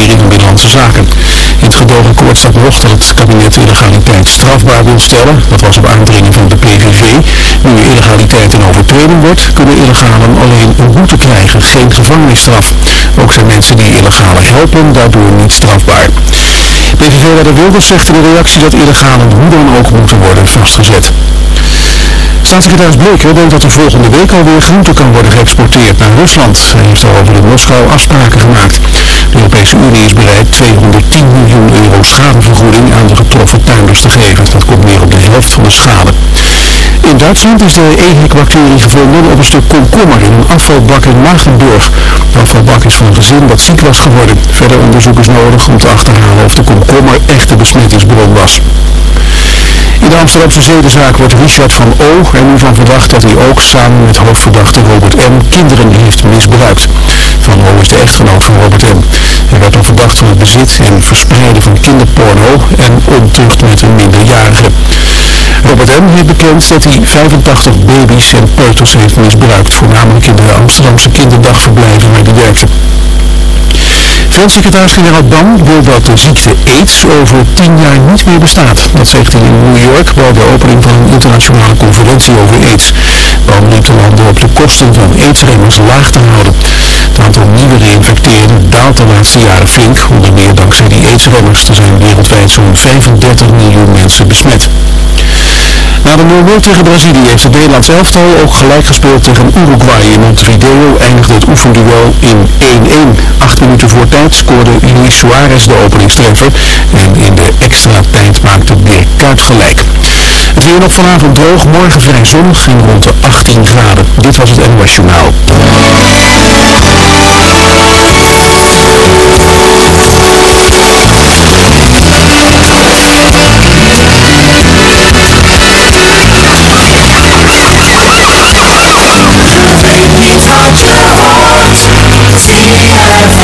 In van Binnenlandse Zaken. Het staat nog dat het kabinet illegaliteit strafbaar wil stellen. Dat was op aandringen van de PVV. Nu illegaliteit een overtreding wordt, kunnen illegalen alleen een boete krijgen, geen gevangenisstraf. Ook zijn mensen die illegalen helpen daardoor niet strafbaar. PVV-leider Wilders zegt in de reactie dat illegalen hoe dan ook moeten worden vastgezet. Staatssecretaris Bleker denkt dat er volgende week alweer groente kan worden geëxporteerd naar Rusland. Hij heeft over de Moskou afspraken gemaakt. De Europese Unie is bereid 210 miljoen euro schadevergoeding aan de getroffen tuinders te geven. Dat komt meer op de helft van de schade. In Duitsland is de EHEC-bacterie gevonden op een stuk komkommer in een afvalbak in Magdeburg. De afvalbak is van een gezin dat ziek was geworden. Verder onderzoek is nodig om te achterhalen of de komkommer echt de besmettingsbron was. In de Amsterdamse zedenzaak wordt Richard van O. er nu van verdacht dat hij ook samen met hoofdverdachte Robert M. kinderen heeft misbruikt. Van O is de echtgenoot van Robert M. Hij werd dan verdacht van het bezit en verspreiden van kinderporno en ontucht met een minderjarige. Robert M. heeft bekend dat hij 85 baby's en peuters heeft misbruikt, voornamelijk in de Amsterdamse kinderdagverblijven waar de werkte. Veldssecretaris-generaal Bam wil dat de ziekte AIDS over tien jaar niet meer bestaat. Dat zegt hij in New York bij de opening van een internationale conferentie over AIDS. Bam neemt de landen op de kosten van AIDS-remmers laag te houden. Het aantal nieuwe geïnfecteerden daalt de laatste jaren flink, onder meer dankzij die AIDS-remmers. Er zijn wereldwijd zo'n 35 miljoen mensen besmet. Na de 0-0 tegen Brazilië heeft het Nederlands elftal ook gelijk gespeeld tegen Uruguay. In Montevideo eindigde het oefenduel in 1-1. Acht minuten voor tijd scoorde Luis Suarez de openingstreffer. En in de extra tijd maakte Dirk Kuyt gelijk. Het weer nog vanavond droog, morgen vrij zonnig en rond de 18 graden. Dit was het NOS Journaal. Yeah.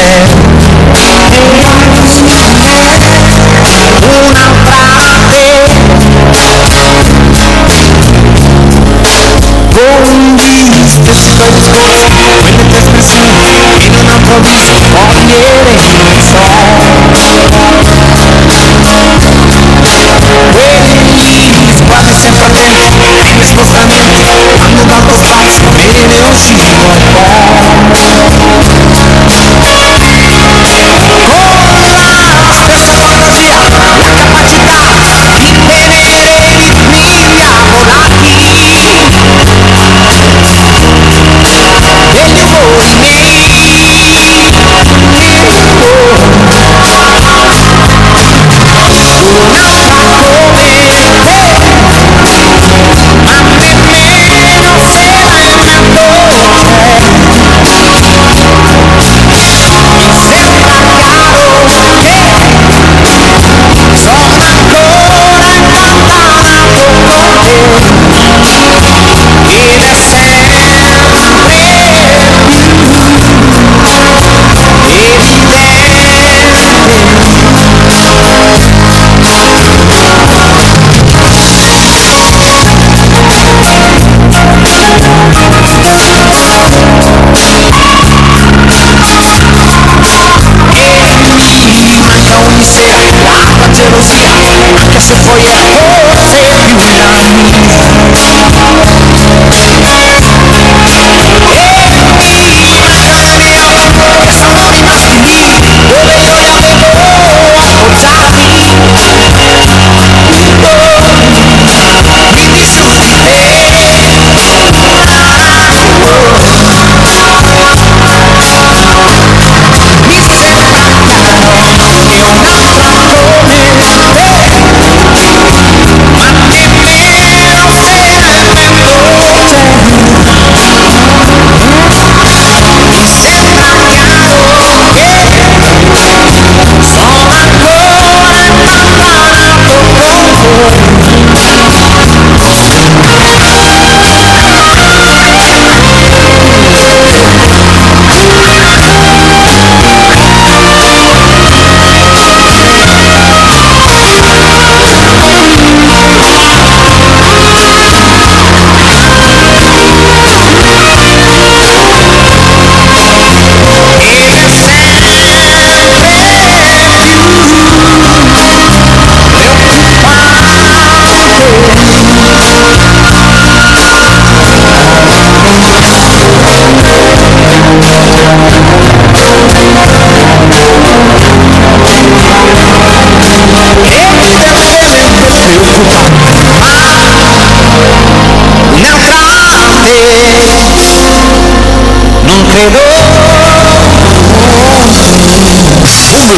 Gracias.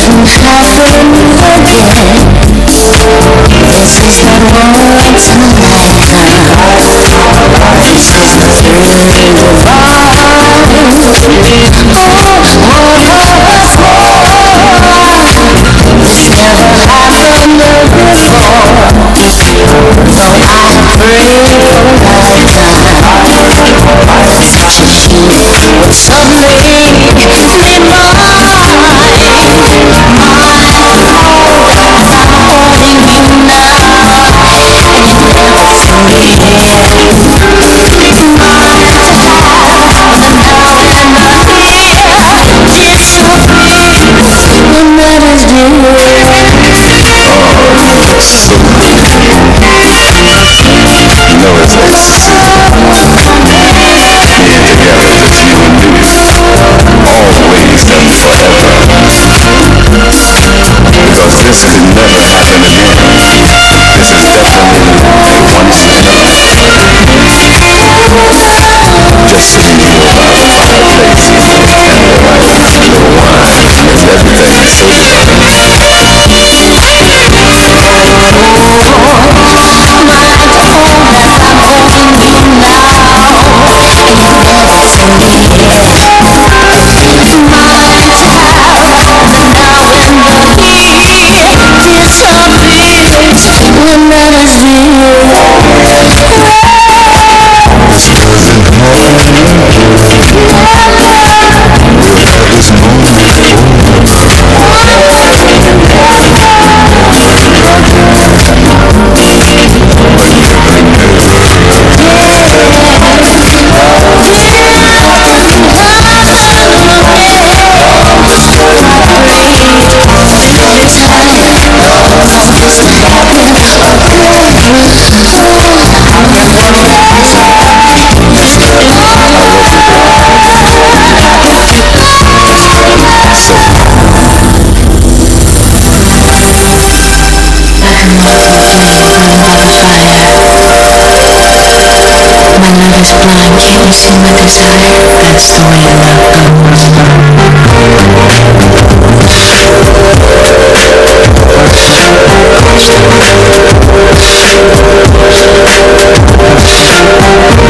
couldn't happen again is you belong to my heart I'll be in your divine my desire and solar love comes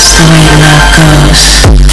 Soy una tos.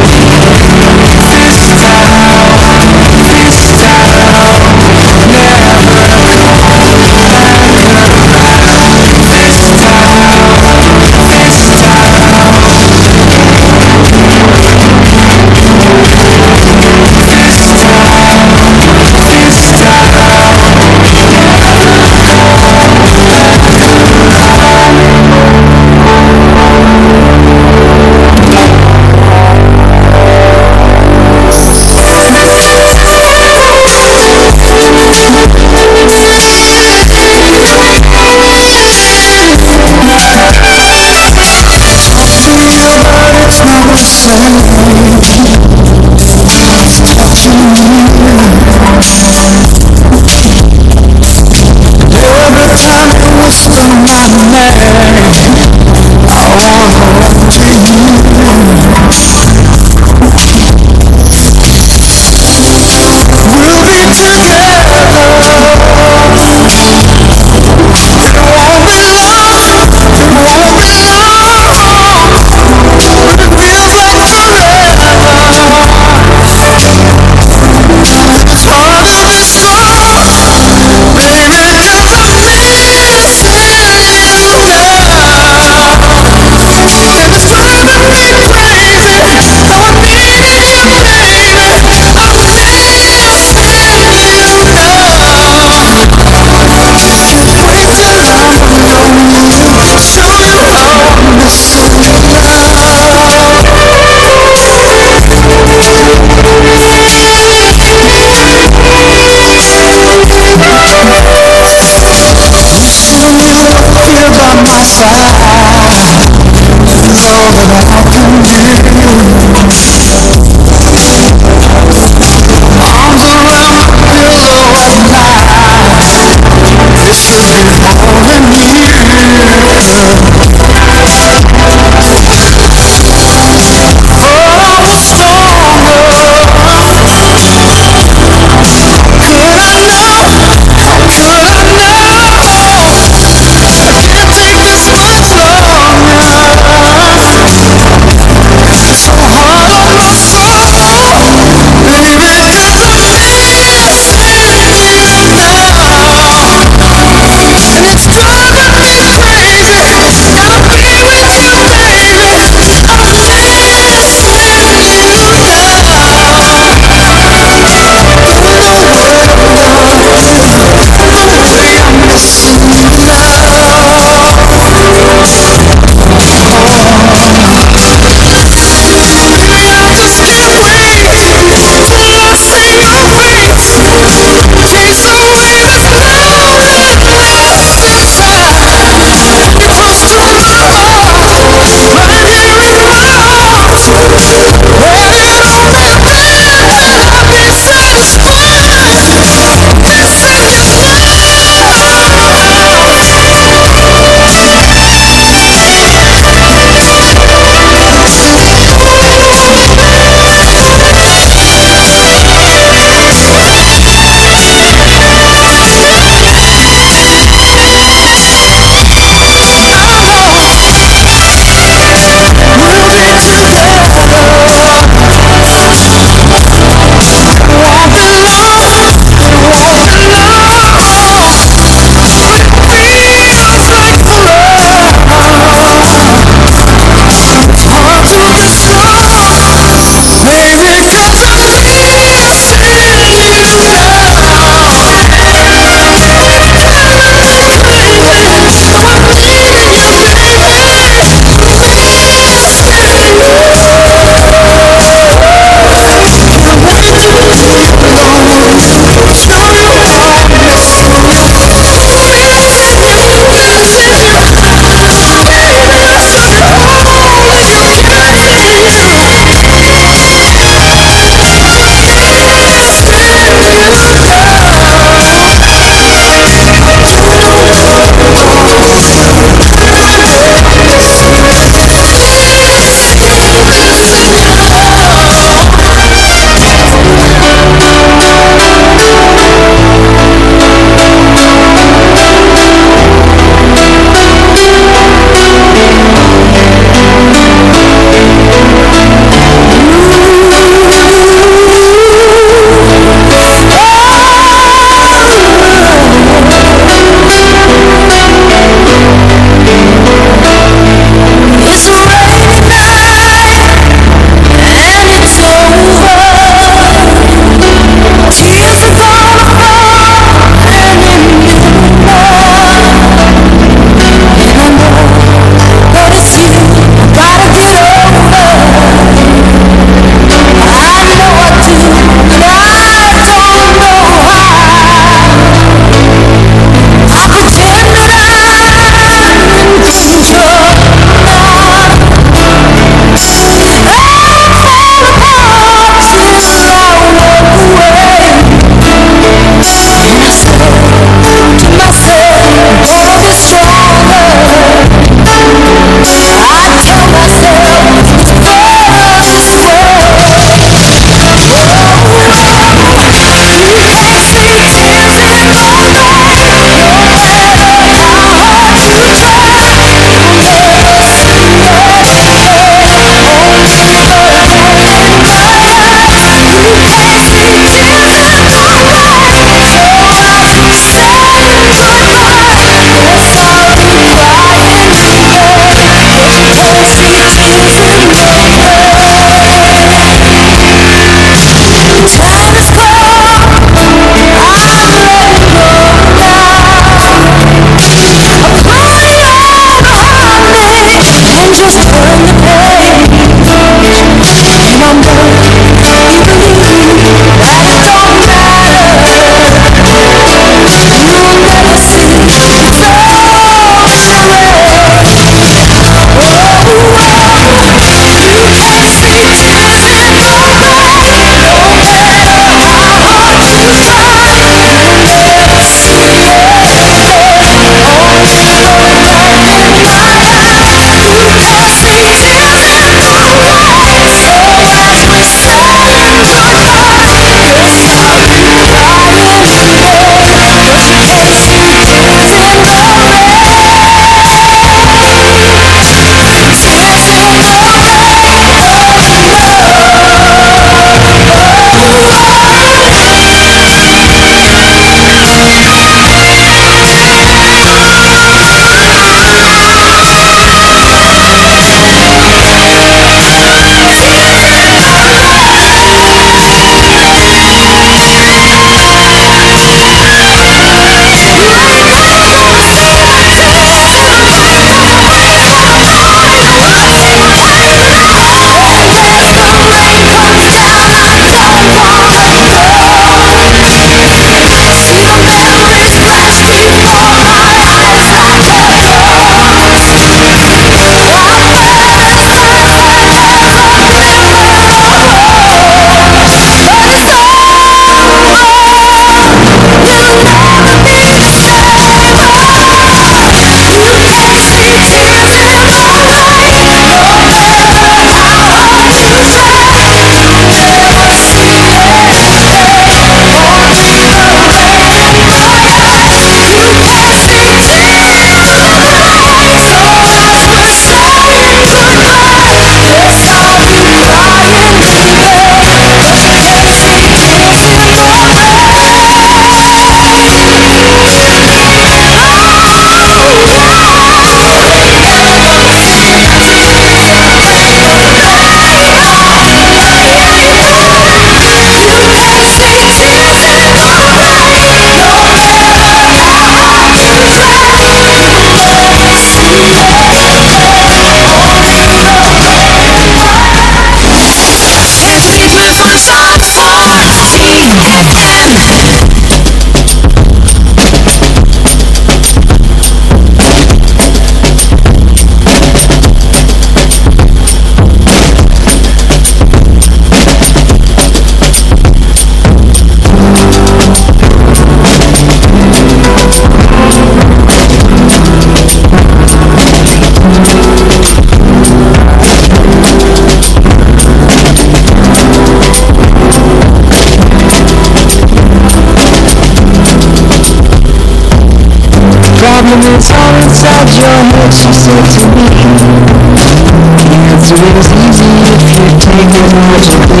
And it's all inside your head, she said to me The answer is easy if you take it logically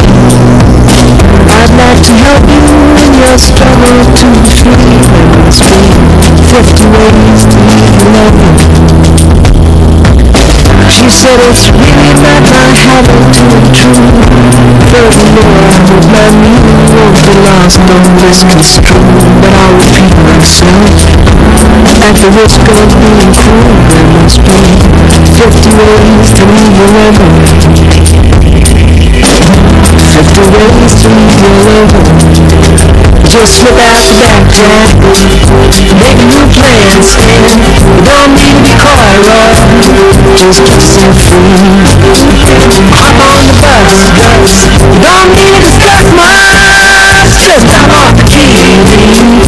I'd like to help you in your struggle to be free It's been 50 ways to leave alone She said it's really not my habit to intrude Furthermore, I hope my meaning won't be lost or misconstrued But I'll repeat myself Life's a rich gold being true there must be Fifty ways to leave your lover Fifty ways to leave your lover Just slip out the back, Jack Make new plans, Stan You don't need to be caught off Just get yourself free Hop on the bus You don't need to discuss much Just drop off the key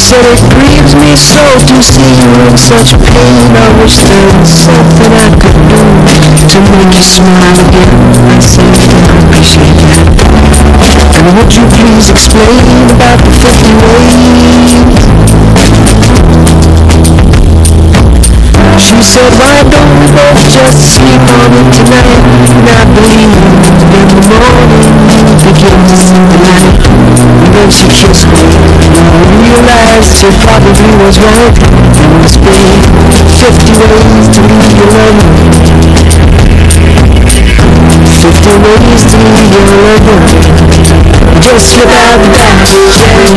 said it grieves me so to see you in such pain I wish there was something I could do to make you smile again I said I appreciate that And would you please explain about the 50 ways she said, why don't we both just sleep on it tonight And I believe in the morning see the night And then she kissed me And I realized it probably was right There must be 50 ways to leave your lonely 50 ways to leave your lover Just out the without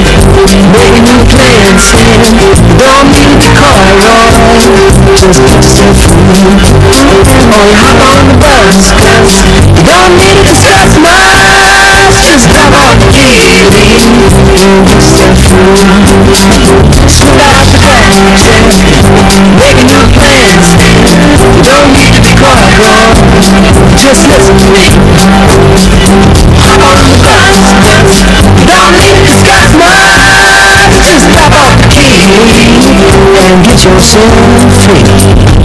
make a new plan, plans Don't need to call at all Just so free Or hop on the bus you don't need to stress much just about killing Stop dancing, making new plans Don't need to be caught up, just listen to me Hop on the bus, don't leave the sky's mine Just pop off the key and get yourself free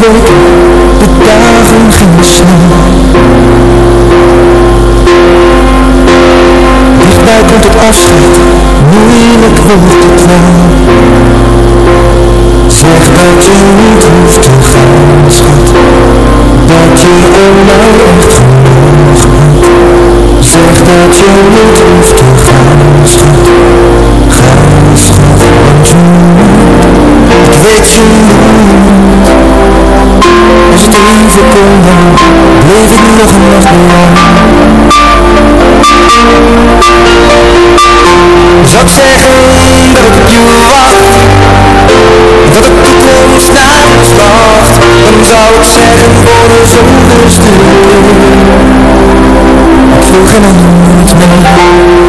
de dagen ging snel Dichtbij komt het afscheid, moeilijk wordt het wel Zeg dat je niet hoeft te gaan, schat Dat je om nou mij echt genoeg hebt Zeg dat je niet hoeft te gaan, schat Ga, schat, want je Ik weet je. niet slechts tien seconden bleef ik nog een nacht Zou ik zeggen dat ik op je wacht, dat de toekomst naar ons wacht, dan zou ik zeggen voor de zoveelste keer, ik wil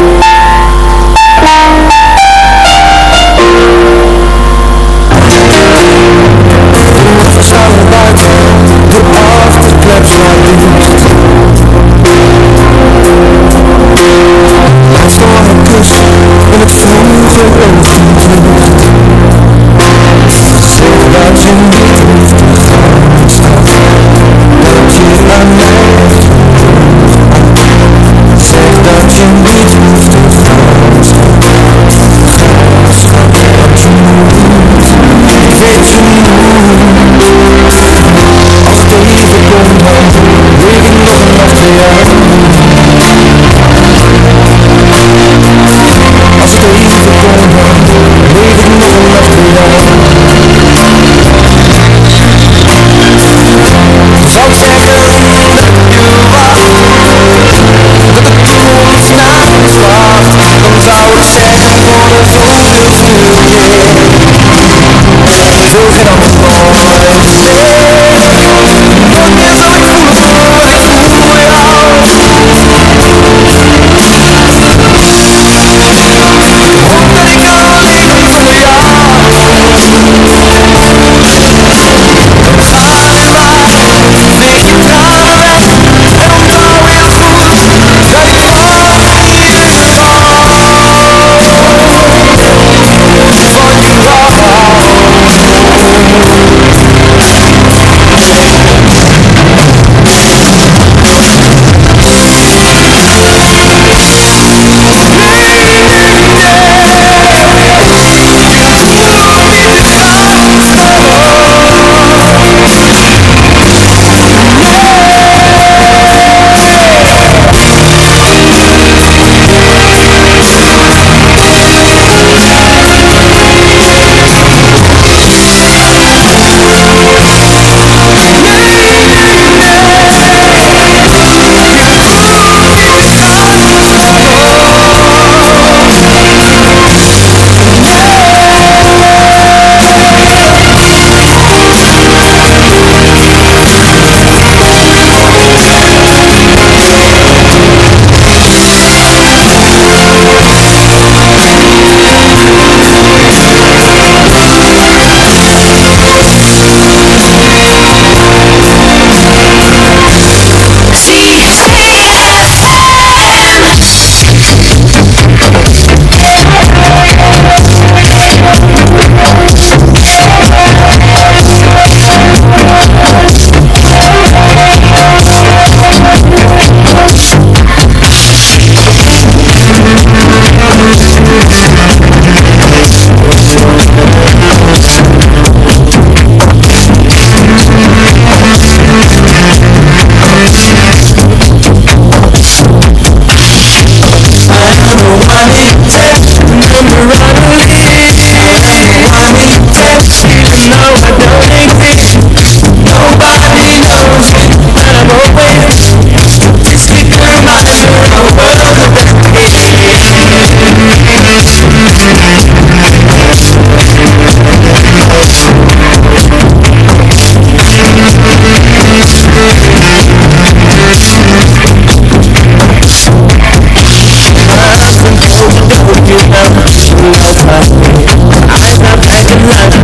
I'm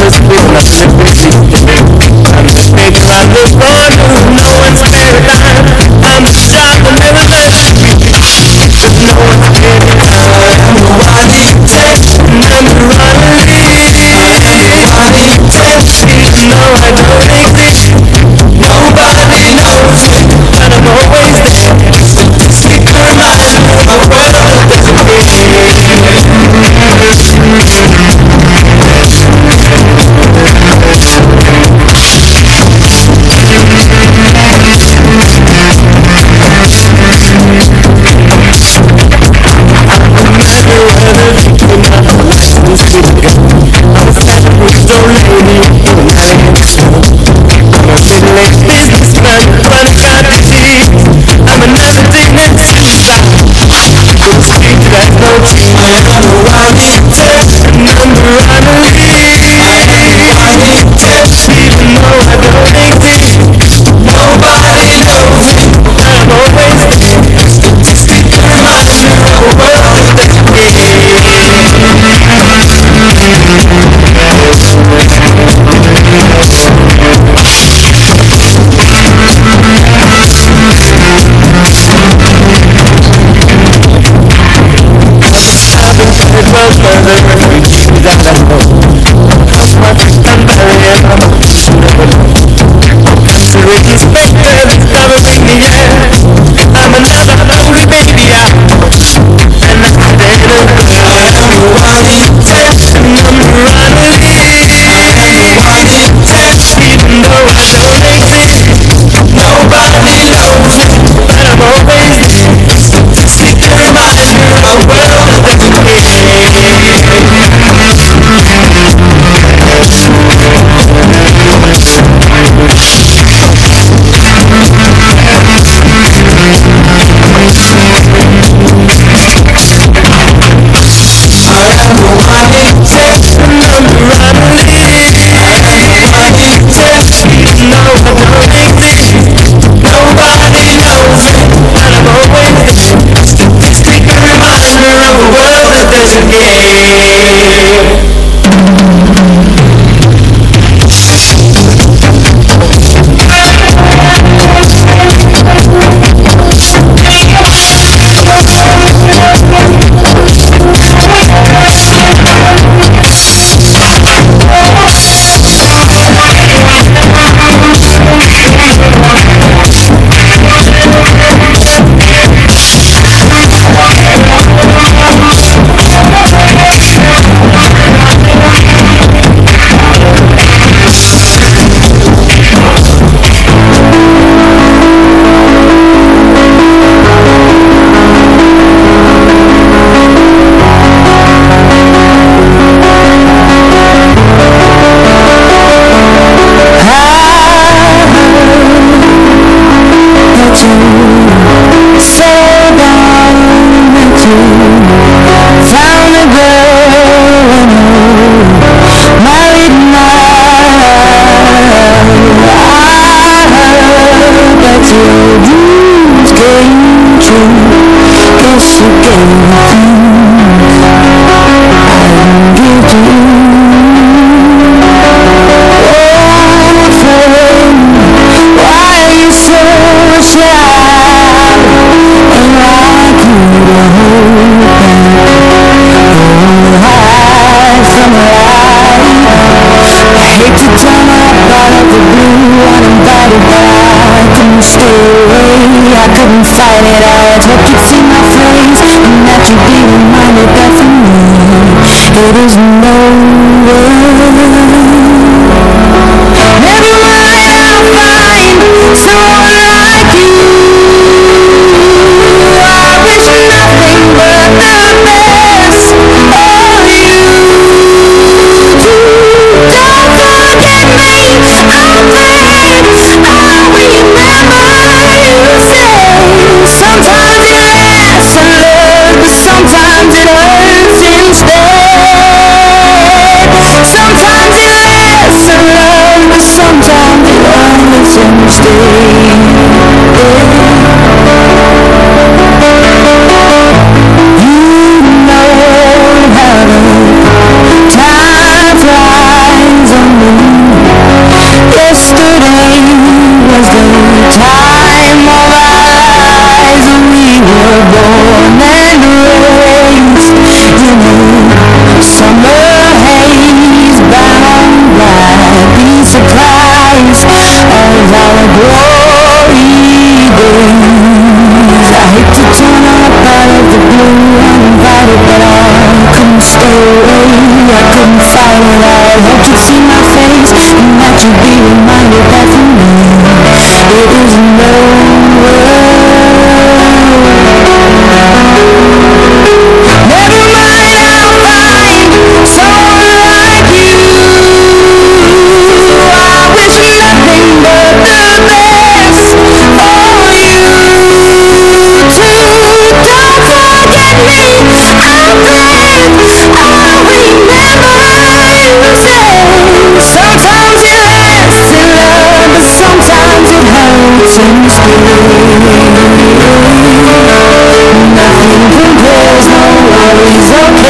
Thank you. you. alone Nothing compares, no worries, okay.